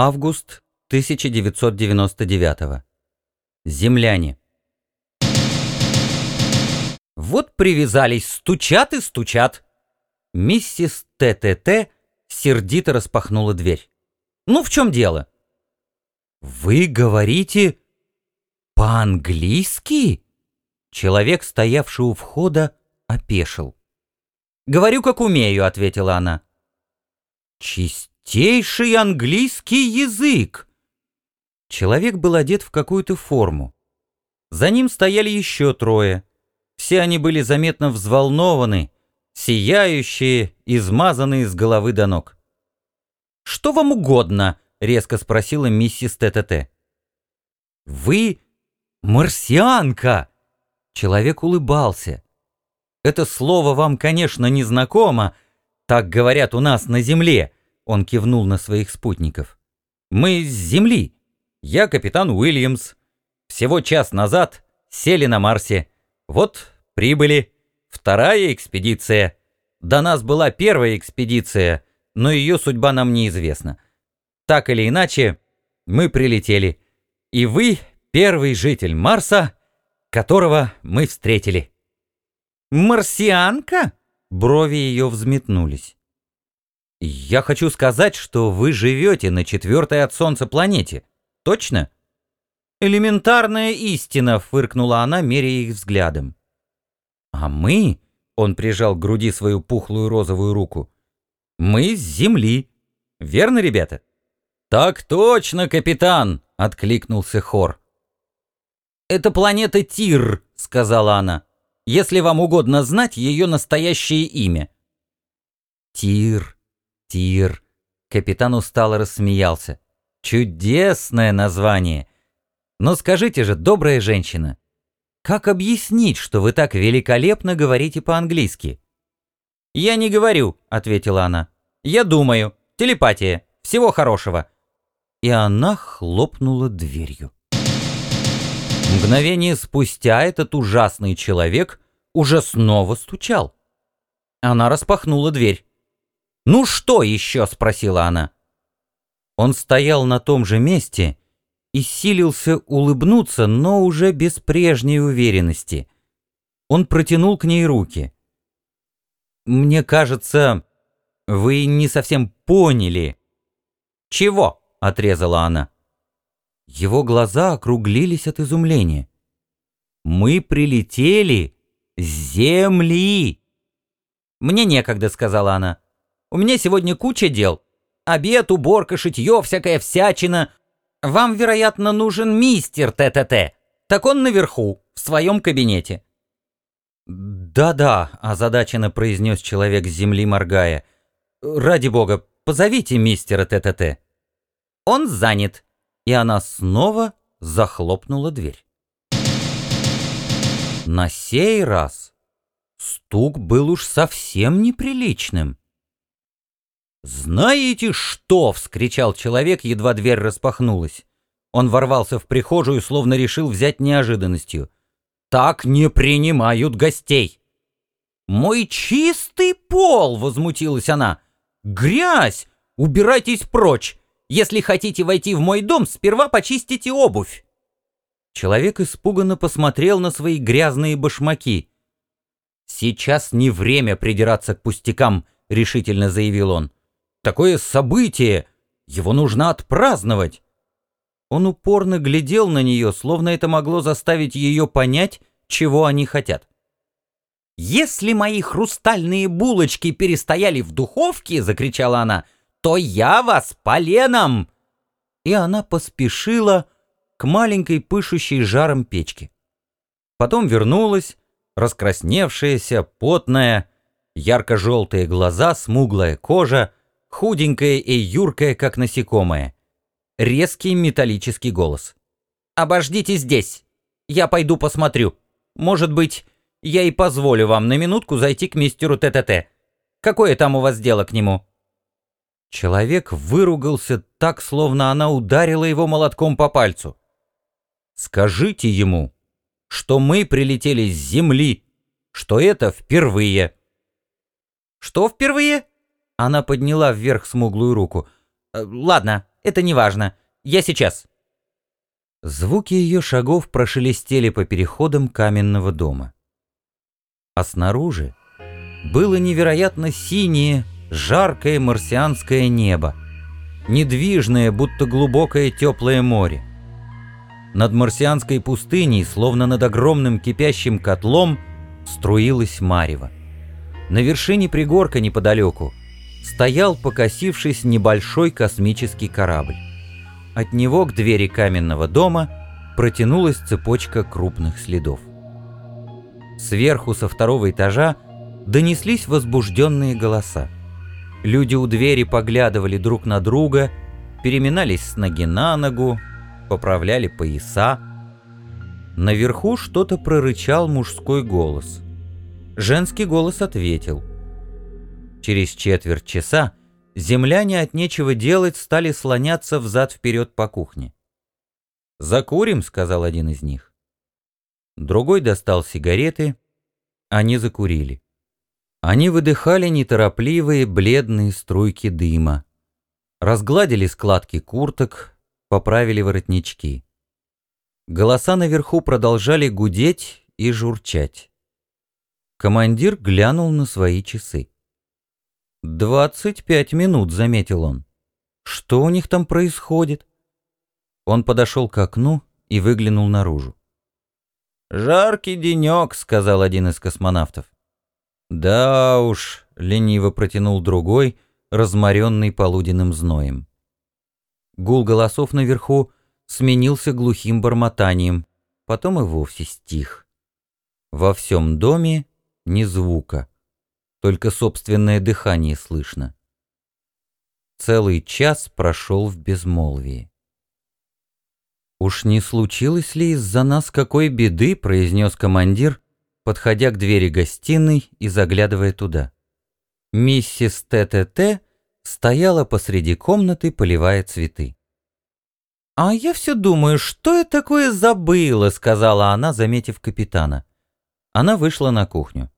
Август 1999. Земляне. Вот привязались, стучат и стучат. Миссис ТТТ сердито распахнула дверь. «Ну, в чем дело?» «Вы говорите по-английски?» Человек, стоявший у входа, опешил. «Говорю, как умею», — ответила она. «Чистейший английский язык!» Человек был одет в какую-то форму. За ним стояли еще трое. Все они были заметно взволнованы, сияющие, измазанные с головы до ног. «Что вам угодно?» — резко спросила миссис ТТТ. «Вы марсианка!» Человек улыбался. «Это слово вам, конечно, не знакомо. Так говорят у нас на Земле», — он кивнул на своих спутников. «Мы с Земли. Я капитан Уильямс. Всего час назад сели на Марсе. Вот, прибыли. Вторая экспедиция. До нас была первая экспедиция, но ее судьба нам неизвестна. Так или иначе, мы прилетели. И вы первый житель Марса, которого мы встретили. «Марсианка?» Брови ее взметнулись. «Я хочу сказать, что вы живете на четвертой от Солнца планете. Точно?» «Элементарная истина», — фыркнула она, меряя их взглядом. «А мы...» — он прижал к груди свою пухлую розовую руку. «Мы с Земли. Верно, ребята?» «Так точно, капитан!» — откликнулся хор. «Это планета Тир», — сказала она, «если вам угодно знать ее настоящее имя». «Тир, Тир», — капитан устало рассмеялся. «Чудесное название! Но скажите же, добрая женщина, как объяснить, что вы так великолепно говорите по-английски?» «Я не говорю», — ответила она. «Я думаю. Телепатия. Всего хорошего». И она хлопнула дверью. Мгновение спустя этот ужасный человек уже снова стучал. Она распахнула дверь. «Ну что еще?» — спросила она. Он стоял на том же месте и силился улыбнуться, но уже без прежней уверенности. Он протянул к ней руки. «Мне кажется, вы не совсем поняли». «Чего?» — отрезала она. Его глаза округлились от изумления. «Мы прилетели с земли!» «Мне некогда», — сказала она. «У меня сегодня куча дел. Обед, уборка, шитье, всякая всячина. Вам, вероятно, нужен мистер ТТТ. Так он наверху, в своем кабинете». «Да-да», — озадаченно произнес человек с земли, моргая. «Ради бога, позовите мистера ТТТ». «Он занят», и она снова захлопнула дверь. На сей раз стук был уж совсем неприличным. «Знаете что?» — вскричал человек, едва дверь распахнулась. Он ворвался в прихожую, словно решил взять неожиданностью. «Так не принимают гостей!» «Мой чистый пол!» — возмутилась она. «Грязь! Убирайтесь прочь! Если хотите войти в мой дом, сперва почистите обувь». Человек испуганно посмотрел на свои грязные башмаки. «Сейчас не время придираться к пустякам», — решительно заявил он. «Такое событие! Его нужно отпраздновать!» Он упорно глядел на нее, словно это могло заставить ее понять, чего они хотят. «Если мои хрустальные булочки перестояли в духовке», — закричала она, — то я вас поленом!» И она поспешила к маленькой пышущей жаром печке. Потом вернулась, раскрасневшаяся, потная, ярко-желтые глаза, смуглая кожа, худенькая и юркая, как насекомое. Резкий металлический голос. «Обождите здесь. Я пойду посмотрю. Может быть, я и позволю вам на минутку зайти к мистеру ТТТ. Какое там у вас дело к нему?» Человек выругался так, словно она ударила его молотком по пальцу. «Скажите ему, что мы прилетели с Земли, что это впервые». «Что впервые?» Она подняла вверх смуглую руку. «Э, «Ладно, Это не важно. Я сейчас». Звуки ее шагов прошелестели по переходам каменного дома. А снаружи было невероятно синее, жаркое марсианское небо, недвижное, будто глубокое теплое море. Над марсианской пустыней, словно над огромным кипящим котлом, струилась марево. На вершине пригорка неподалеку стоял, покосившись, небольшой космический корабль. От него к двери каменного дома протянулась цепочка крупных следов. Сверху со второго этажа донеслись возбужденные голоса. Люди у двери поглядывали друг на друга, переминались с ноги на ногу, поправляли пояса. Наверху что-то прорычал мужской голос. Женский голос ответил. Через четверть часа земляне от нечего делать стали слоняться взад-вперед по кухне. «Закурим», — сказал один из них. Другой достал сигареты, они закурили. Они выдыхали неторопливые бледные струйки дыма, разгладили складки курток, поправили воротнички. Голоса наверху продолжали гудеть и журчать. Командир глянул на свои часы. «Двадцать пять минут», — заметил он. «Что у них там происходит?» Он подошел к окну и выглянул наружу. «Жаркий денек», — сказал один из космонавтов. «Да уж», — лениво протянул другой, разморенный полуденным зноем. Гул голосов наверху сменился глухим бормотанием, потом и вовсе стих. Во всем доме ни звука, только собственное дыхание слышно. Целый час прошел в безмолвии. «Уж не случилось ли из-за нас какой беды?» — произнес командир, подходя к двери гостиной и заглядывая туда. Миссис ТТТ стояла посреди комнаты, поливая цветы. «А я все думаю, что я такое забыла?» — сказала она, заметив капитана. Она вышла на кухню.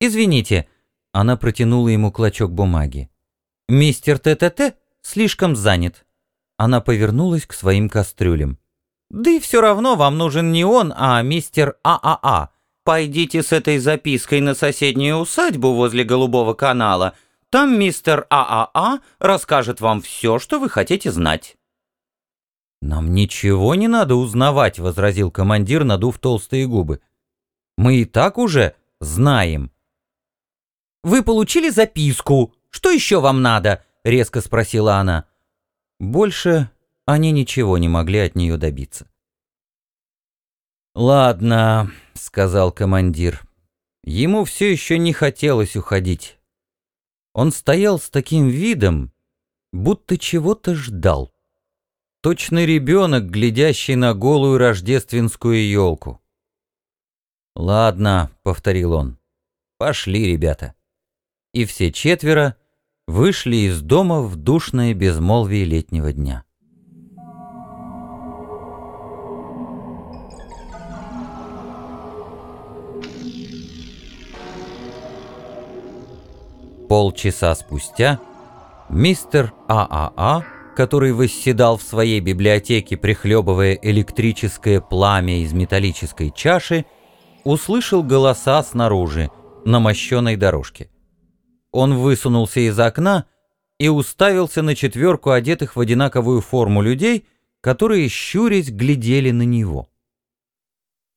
«Извините», — она протянула ему клочок бумаги. «Мистер ТТТ слишком занят». Она повернулась к своим кастрюлям. «Да и все равно вам нужен не он, а мистер ААА. Пойдите с этой запиской на соседнюю усадьбу возле Голубого канала. Там мистер ААА расскажет вам все, что вы хотите знать». «Нам ничего не надо узнавать», — возразил командир, надув толстые губы. «Мы и так уже знаем». «Вы получили записку. Что еще вам надо?» — резко спросила она. Больше они ничего не могли от нее добиться. «Ладно», — сказал командир. Ему все еще не хотелось уходить. Он стоял с таким видом, будто чего-то ждал. Точно ребенок, глядящий на голую рождественскую елку. «Ладно», — повторил он, — «пошли, ребята». И все четверо вышли из дома в душное безмолвие летнего дня. Полчаса спустя мистер ААА, который восседал в своей библиотеке, прихлебывая электрическое пламя из металлической чаши, услышал голоса снаружи, на мощенной дорожке. Он высунулся из окна и уставился на четверку одетых в одинаковую форму людей, которые, щурясь, глядели на него.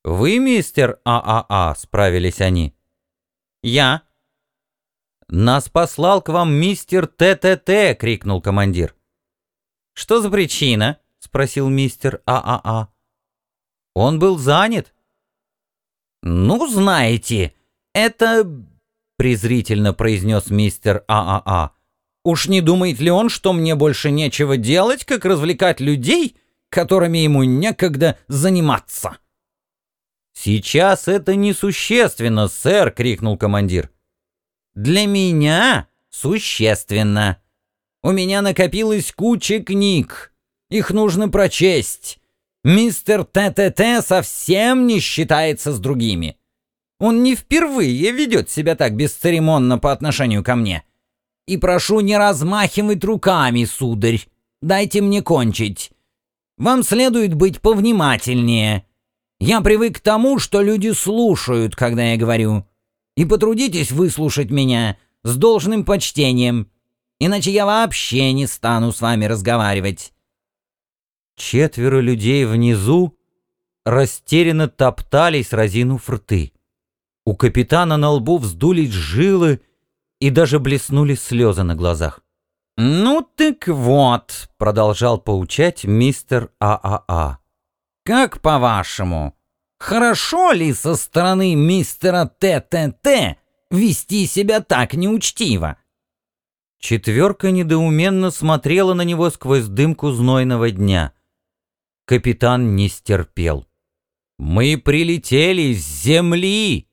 «Вы, мистер ААА?» — справились они. «Я», «Нас послал к вам мистер ТТТ!» — крикнул командир. «Что за причина?» — спросил мистер ААА. «Он был занят». «Ну, знаете, это...» — презрительно произнес мистер ААА. «Уж не думает ли он, что мне больше нечего делать, как развлекать людей, которыми ему некогда заниматься?» «Сейчас это несущественно, сэр!» — крикнул командир. Для меня существенно. У меня накопилась куча книг. Их нужно прочесть. Мистер ТТТ совсем не считается с другими. Он не впервые ведет себя так бесцеремонно по отношению ко мне. И прошу не размахивать руками, сударь. дайте мне кончить. Вам следует быть повнимательнее. Я привык к тому, что люди слушают, когда я говорю. И потрудитесь выслушать меня с должным почтением, иначе я вообще не стану с вами разговаривать». Четверо людей внизу растерянно топтались, разинув рты. У капитана на лбу вздулись жилы и даже блеснули слезы на глазах. «Ну так вот», — продолжал поучать мистер ААА. А а. «Как по-вашему, хорошо ли со стороны мистера ТТТ вести себя так неучтиво?» Четверка недоуменно смотрела на него сквозь дымку знойного дня. Капитан не стерпел. «Мы прилетели с земли!»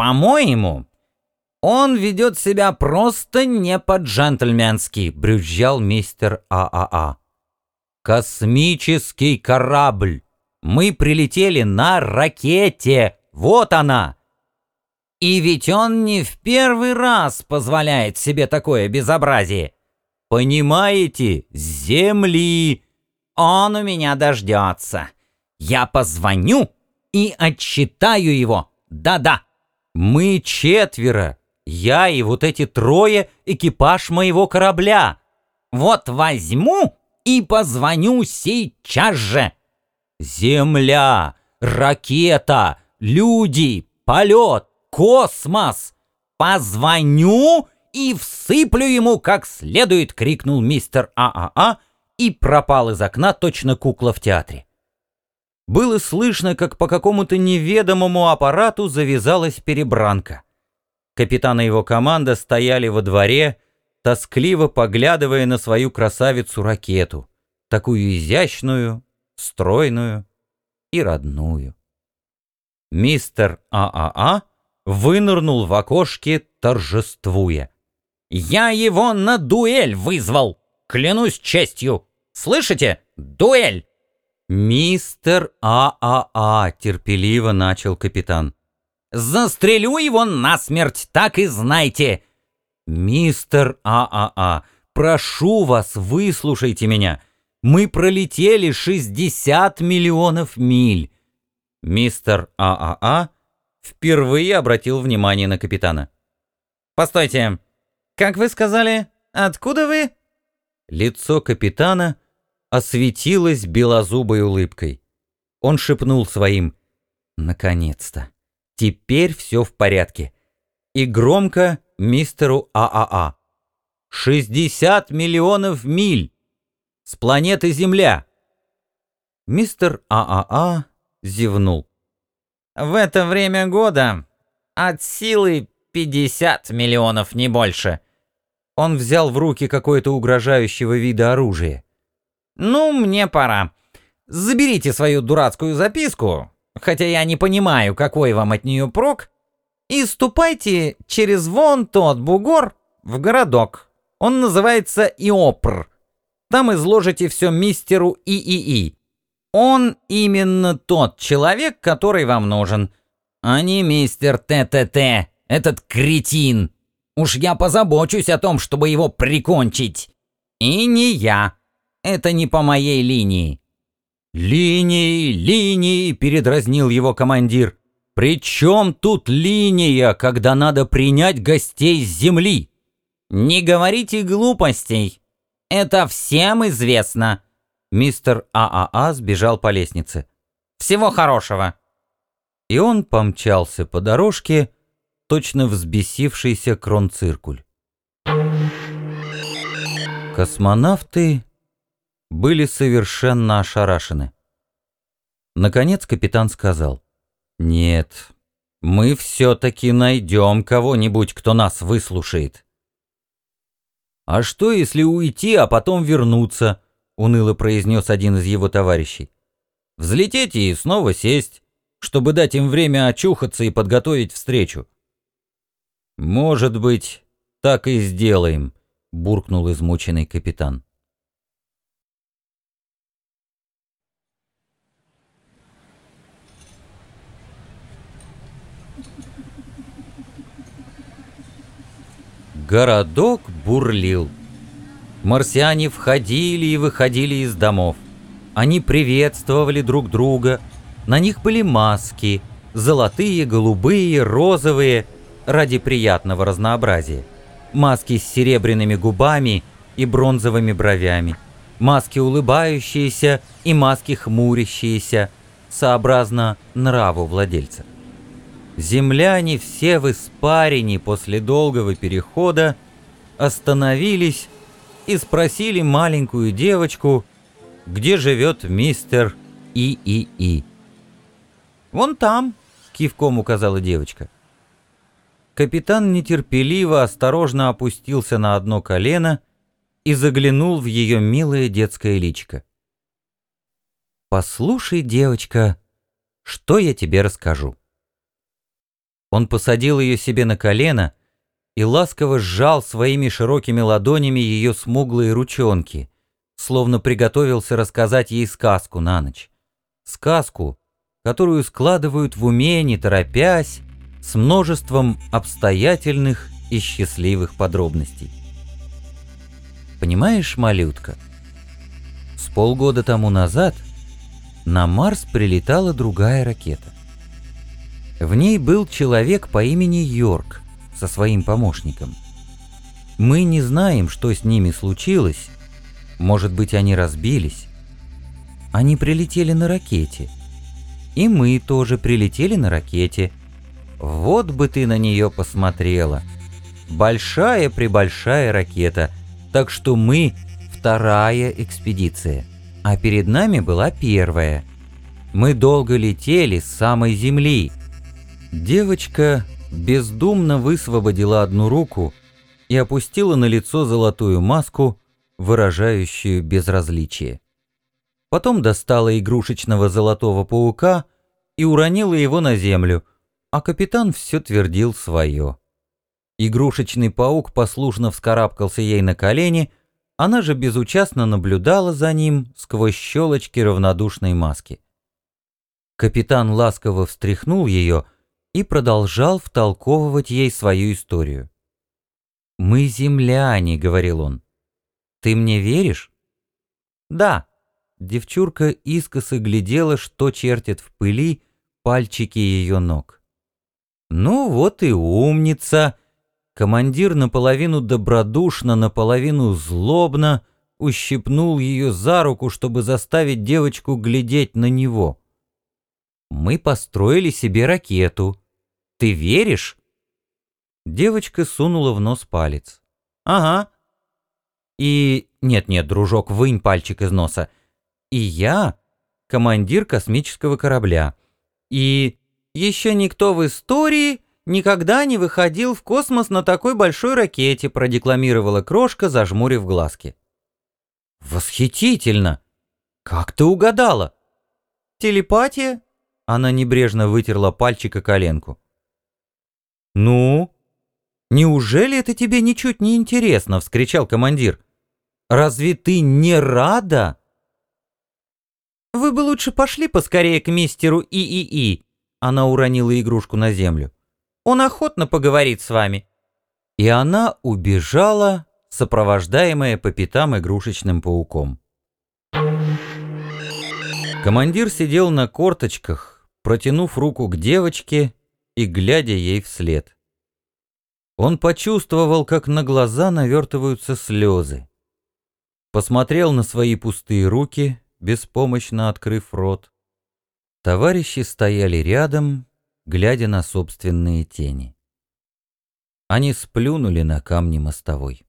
«По-моему, он ведет себя просто не по-джентльменски», — брюзжал мистер ААА. А а. «Космический корабль! Мы прилетели на ракете! Вот она!» «И ведь он не в первый раз позволяет себе такое безобразие!» «Понимаете, земли!» «Он у меня дождется!» Я позвоню и отчитаю его. Да-да. Мы четверо. Я и вот эти трое экипаж моего корабля. Вот возьму и позвоню сейчас же. Земля, ракета, люди, полет, космос. Позвоню и всыплю ему как следует, крикнул мистер ААА а а и пропал из окна точно кукла в театре. Было слышно, как по какому-то неведомому аппарату завязалась перебранка. Капитан и его команда стояли во дворе, тоскливо поглядывая на свою красавицу-ракету, такую изящную, стройную и родную. Мистер ААА а вынырнул в окошке, торжествуя. «Я его на дуэль вызвал! Клянусь честью! Слышите? Дуэль! «Мистер ААА», а, терпеливо начал капитан. «Застрелю его насмерть, так и знайте!» «Мистер ААА, прошу вас, выслушайте меня. Мы пролетели 60 миллионов миль». Мистер ААА впервые обратил внимание на капитана. «Постойте, как вы сказали, откуда вы?» Лицо капитана — осветилась белозубой улыбкой. Он шепнул своим «Наконец-то! Теперь все в порядке!» И громко мистеру ААА. «60 миллионов миль! С планеты Земля!» Мистер ААА зевнул. «В это время года от силы 50 миллионов, не больше!» Он взял в руки какое-то угрожающего вида оружие. «Ну, мне пора. Заберите свою дурацкую записку, хотя я не понимаю, какой вам от нее прок, и ступайте через вон тот бугор в городок. Он называется Иопр. Там изложите все мистеру ИИИ. Он именно тот человек, который вам нужен, а не мистер ТТТ, этот кретин. Уж я позабочусь о том, чтобы его прикончить. И не я. Это не по моей линии». «Линии, линии!» — передразнил его командир. «При чем тут линия, когда надо принять гостей с земли?» «Не говорите глупостей. Это всем известно». Мистер ААА а сбежал по лестнице. «Всего хорошего». И он помчался по дорожке, точно взбесившийся кронциркуль. Космонавты были совершенно ошарашены. Наконец капитан сказал, «Нет, мы все-таки найдем кого-нибудь, кто нас выслушает». «А что, если уйти, а потом вернуться?» — уныло произнес один из его товарищей. «Взлететь и снова сесть, чтобы дать им время очухаться и подготовить встречу». «Может быть, так и сделаем», — буркнул измученный капитан. Городок бурлил. Марсиане входили и выходили из домов. Они приветствовали друг друга. На них были маски, золотые, голубые, розовые, ради приятного разнообразия. Маски с серебряными губами и бронзовыми бровями. Маски улыбающиеся и маски хмурящиеся, сообразно нраву владельца. Земляне все в испарине после долгого перехода остановились и спросили маленькую девочку, где живет мистер И-И-И. «Вон там», — кивком указала девочка. Капитан нетерпеливо осторожно опустился на одно колено и заглянул в ее милое детское личико. «Послушай, девочка, что я тебе расскажу». Он посадил ее себе на колено и ласково сжал своими широкими ладонями ее смуглые ручонки, словно приготовился рассказать ей сказку на ночь. Сказку, которую складывают в уме, не торопясь, с множеством обстоятельных и счастливых подробностей. Понимаешь, малютка, с полгода тому назад на Марс прилетала другая ракета. В ней был человек по имени Йорк со своим помощником. Мы не знаем, что с ними случилось. Может быть, они разбились. Они прилетели на ракете. И мы тоже прилетели на ракете. Вот бы ты на нее посмотрела. Большая-пребольшая ракета. Так что мы вторая экспедиция. А перед нами была первая. Мы долго летели с самой Земли. Девочка бездумно высвободила одну руку и опустила на лицо золотую маску, выражающую безразличие. Потом достала игрушечного золотого паука и уронила его на землю, а капитан все твердил свое. Игрушечный паук послушно вскарабкался ей на колени, она же безучастно наблюдала за ним сквозь щелочки равнодушной маски. Капитан ласково встряхнул ее — и продолжал втолковывать ей свою историю. «Мы земляне», — говорил он. «Ты мне веришь?» «Да». Девчурка искоса глядела, что чертят в пыли пальчики ее ног. «Ну вот и умница!» Командир наполовину добродушно, наполовину злобно ущипнул ее за руку, чтобы заставить девочку глядеть на него. «Мы построили себе ракету. Ты веришь?» Девочка сунула в нос палец. «Ага». «И... Нет-нет, дружок, вынь пальчик из носа. И я командир космического корабля. И еще никто в истории никогда не выходил в космос на такой большой ракете», продекламировала крошка, зажмурив глазки. «Восхитительно! Как ты угадала?» «Телепатия?» Она небрежно вытерла пальчик о коленку. «Ну? Неужели это тебе ничуть не интересно?» — вскричал командир. «Разве ты не рада?» «Вы бы лучше пошли поскорее к мистеру ИИИ», — она уронила игрушку на землю. «Он охотно поговорит с вами». И она убежала, сопровождаемая по пятам игрушечным пауком. Командир сидел на корточках, протянув руку к девочке и глядя ей вслед. Он почувствовал, как на глаза навертываются слезы. Посмотрел на свои пустые руки, беспомощно открыв рот. Товарищи стояли рядом, глядя на собственные тени. Они сплюнули на камни мостовой.